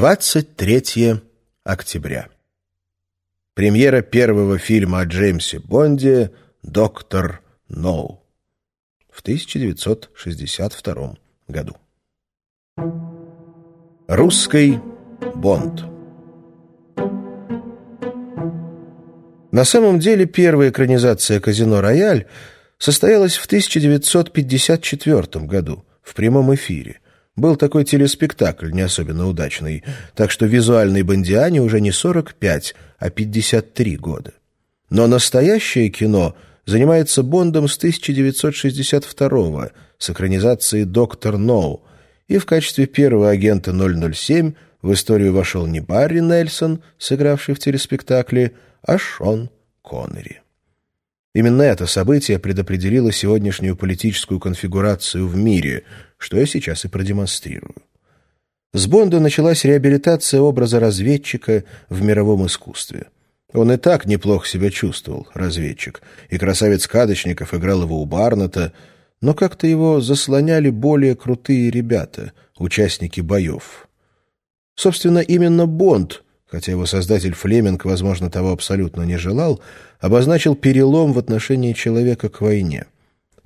23 октября. Премьера первого фильма о Джеймсе Бонде «Доктор Ноу» в 1962 году. Русский Бонд На самом деле первая экранизация «Казино Рояль» состоялась в 1954 году в прямом эфире – был такой телеспектакль, не особенно удачный, так что визуальной Бондиане уже не 45, а 53 года. Но настоящее кино занимается Бондом с 1962 с экранизацией «Доктор Ноу», и в качестве первого агента 007 в историю вошел не Барри Нельсон, сыгравший в телеспектакле, а Шон Коннери. Именно это событие предопределило сегодняшнюю политическую конфигурацию в мире, что я сейчас и продемонстрирую. С Бонда началась реабилитация образа разведчика в мировом искусстве. Он и так неплохо себя чувствовал, разведчик, и красавец Кадочников играл его у Барната, но как-то его заслоняли более крутые ребята, участники боев. Собственно, именно Бонд — хотя его создатель Флеминг, возможно, того абсолютно не желал, обозначил перелом в отношении человека к войне.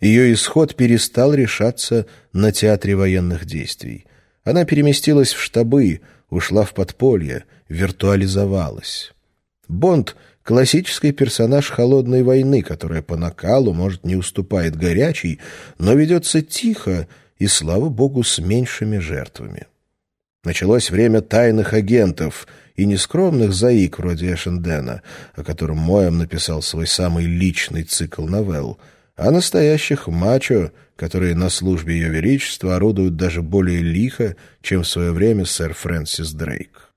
Ее исход перестал решаться на театре военных действий. Она переместилась в штабы, ушла в подполье, виртуализовалась. Бонд — классический персонаж холодной войны, которая по накалу, может, не уступает горячей, но ведется тихо и, слава богу, с меньшими жертвами. Началось время тайных агентов — и нескромных заик вроде Эшендена, о котором Моем написал свой самый личный цикл новелл, а настоящих мачо, которые на службе Ее Величества орудуют даже более лихо, чем в свое время сэр Фрэнсис Дрейк.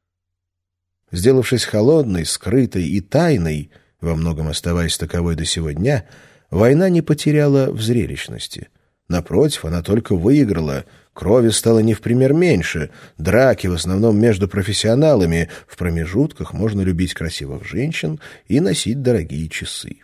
Сделавшись холодной, скрытой и тайной, во многом оставаясь таковой до сего дня, война не потеряла в зрелищности. Напротив, она только выиграла — Крови стало не в пример меньше, драки в основном между профессионалами, в промежутках можно любить красивых женщин и носить дорогие часы.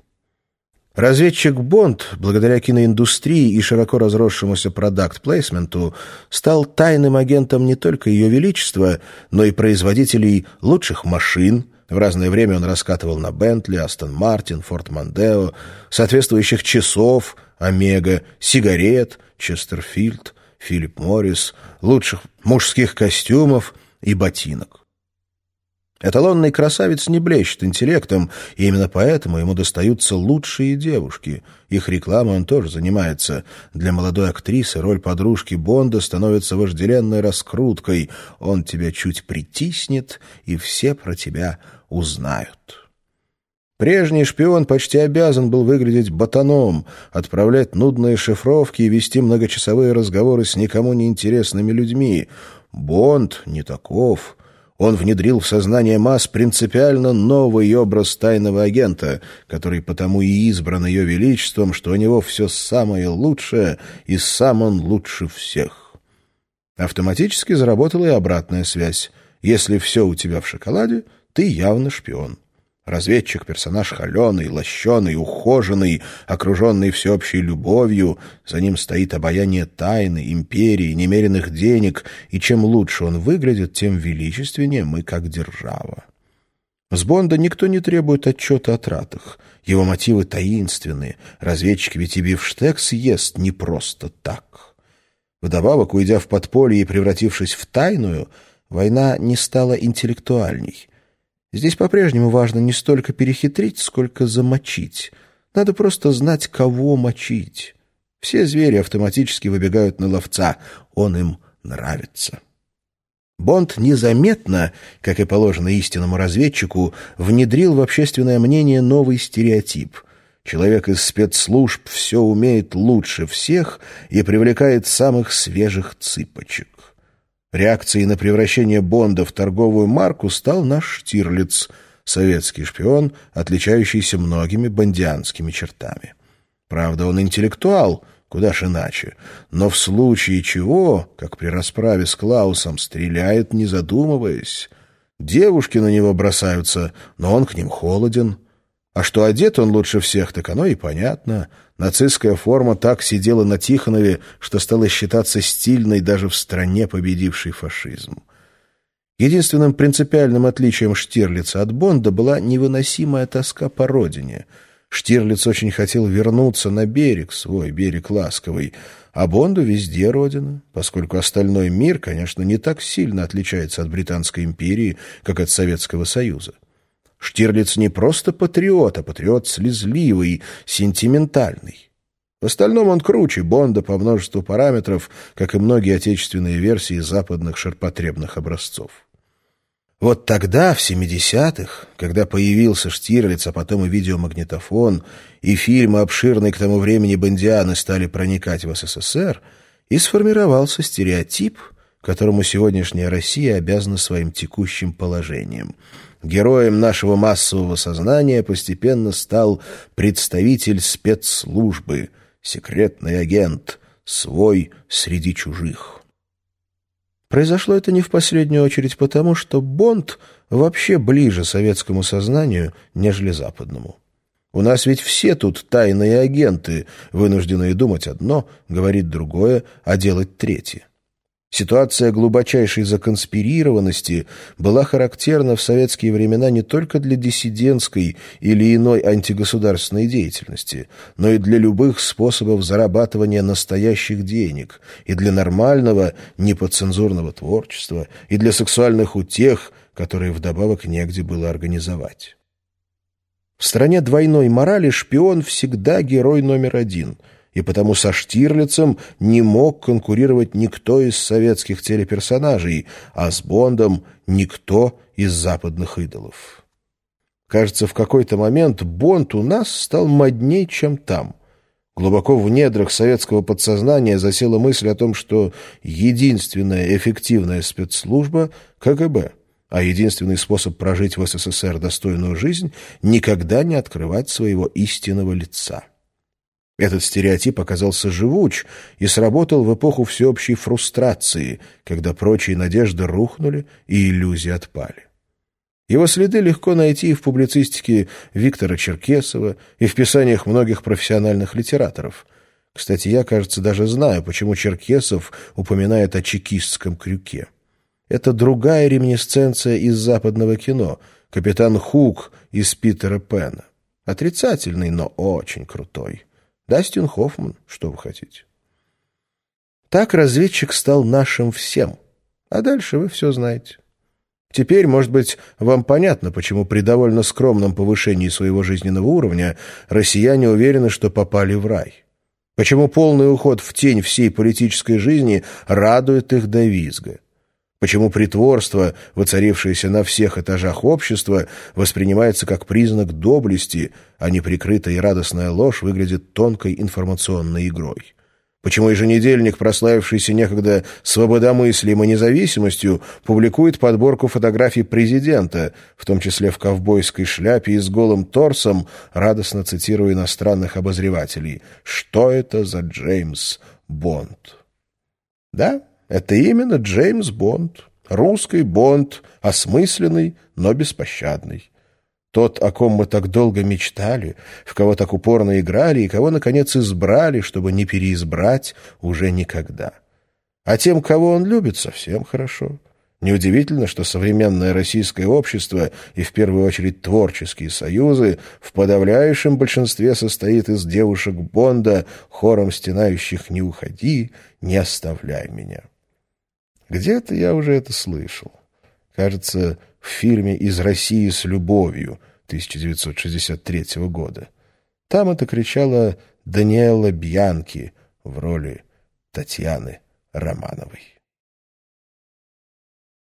Разведчик Бонд, благодаря киноиндустрии и широко разросшемуся продакт-плейсменту, стал тайным агентом не только Ее Величества, но и производителей лучших машин, в разное время он раскатывал на Бентли, Астон Мартин, Форт Мандео, соответствующих часов, Омега, сигарет, Честерфилд, Филипп Моррис, лучших мужских костюмов и ботинок. Эталонный красавец не блещет интеллектом, и именно поэтому ему достаются лучшие девушки. Их рекламой он тоже занимается. Для молодой актрисы роль подружки Бонда становится вожделенной раскруткой. Он тебя чуть притиснет, и все про тебя узнают. Прежний шпион почти обязан был выглядеть ботаном, отправлять нудные шифровки и вести многочасовые разговоры с никому неинтересными людьми. Бонд не таков. Он внедрил в сознание масс принципиально новый образ тайного агента, который потому и избран ее величеством, что у него все самое лучшее, и сам он лучше всех. Автоматически заработала и обратная связь. Если все у тебя в шоколаде, ты явно шпион. Разведчик — персонаж холеный, лощеный, ухоженный, окруженный всеобщей любовью. За ним стоит обаяние тайны, империи, немеренных денег, и чем лучше он выглядит, тем величественнее мы как держава. С Бонда никто не требует отчета о тратах. Его мотивы таинственные. Разведчик ведь и бифштекс ест не просто так. Вдобавок, уйдя в подполье и превратившись в тайную, война не стала интеллектуальней — Здесь по-прежнему важно не столько перехитрить, сколько замочить. Надо просто знать, кого мочить. Все звери автоматически выбегают на ловца. Он им нравится. Бонд незаметно, как и положено истинному разведчику, внедрил в общественное мнение новый стереотип. Человек из спецслужб все умеет лучше всех и привлекает самых свежих цыпочек. Реакцией на превращение Бонда в торговую марку стал наш Штирлиц, советский шпион, отличающийся многими бондианскими чертами. Правда, он интеллектуал, куда ж иначе, но в случае чего, как при расправе с Клаусом, стреляет, не задумываясь. Девушки на него бросаются, но он к ним холоден. А что одет он лучше всех, так оно и понятно. Нацистская форма так сидела на Тихонове, что стала считаться стильной даже в стране, победившей фашизм. Единственным принципиальным отличием Штирлица от Бонда была невыносимая тоска по родине. Штирлиц очень хотел вернуться на берег, свой берег ласковый, а Бонду везде родина, поскольку остальной мир, конечно, не так сильно отличается от Британской империи, как от Советского Союза. Штирлиц не просто патриот, а патриот слезливый, сентиментальный. В остальном он круче Бонда по множеству параметров, как и многие отечественные версии западных ширпотребных образцов. Вот тогда, в 70-х, когда появился Штирлиц, а потом и видеомагнитофон, и фильмы обширные к тому времени бандианы стали проникать в СССР, и сформировался стереотип, которому сегодняшняя Россия обязана своим текущим положением. Героем нашего массового сознания постепенно стал представитель спецслужбы – секретный агент, свой среди чужих. Произошло это не в последнюю очередь потому, что Бонд вообще ближе советскому сознанию, нежели западному. У нас ведь все тут тайные агенты, вынужденные думать одно, говорить другое, а делать третье. Ситуация глубочайшей законспирированности была характерна в советские времена не только для диссидентской или иной антигосударственной деятельности, но и для любых способов зарабатывания настоящих денег, и для нормального, неподцензурного творчества, и для сексуальных утех, которые вдобавок негде было организовать. В стране двойной морали шпион всегда герой номер один — и потому со Штирлицем не мог конкурировать никто из советских телеперсонажей, а с Бондом никто из западных идолов. Кажется, в какой-то момент Бонд у нас стал модней, чем там. Глубоко в недрах советского подсознания засела мысль о том, что единственная эффективная спецслужба — КГБ, а единственный способ прожить в СССР достойную жизнь — никогда не открывать своего истинного лица. Этот стереотип оказался живуч и сработал в эпоху всеобщей фрустрации, когда прочие надежды рухнули и иллюзии отпали. Его следы легко найти и в публицистике Виктора Черкесова, и в писаниях многих профессиональных литераторов. Кстати, я, кажется, даже знаю, почему Черкесов упоминает о чекистском крюке. Это другая реминисценция из западного кино, капитан Хук из Питера Пэна. Отрицательный, но очень крутой. Дастин Хоффман, что вы хотите. Так разведчик стал нашим всем. А дальше вы все знаете. Теперь, может быть, вам понятно, почему при довольно скромном повышении своего жизненного уровня россияне уверены, что попали в рай. Почему полный уход в тень всей политической жизни радует их до визга. Почему притворство, воцарившееся на всех этажах общества, воспринимается как признак доблести, а не прикрытая и радостная ложь выглядит тонкой информационной игрой? Почему еженедельник, прославившийся некогда свободомыслием и независимостью, публикует подборку фотографий президента, в том числе в ковбойской шляпе и с голым торсом, радостно цитируя иностранных обозревателей «Что это за Джеймс Бонд?» Да, это именно Джеймс Бонд, русский Бонд, осмысленный, но беспощадный. Тот, о ком мы так долго мечтали, в кого так упорно играли и кого, наконец, избрали, чтобы не переизбрать уже никогда. А тем, кого он любит, совсем хорошо. Неудивительно, что современное российское общество и в первую очередь творческие союзы в подавляющем большинстве состоит из девушек Бонда, хором стенающих «Не уходи, не оставляй меня». Где-то я уже это слышал. Кажется, в фильме «Из России с любовью» 1963 года. Там это кричала Даниэла Бьянки в роли Татьяны Романовой.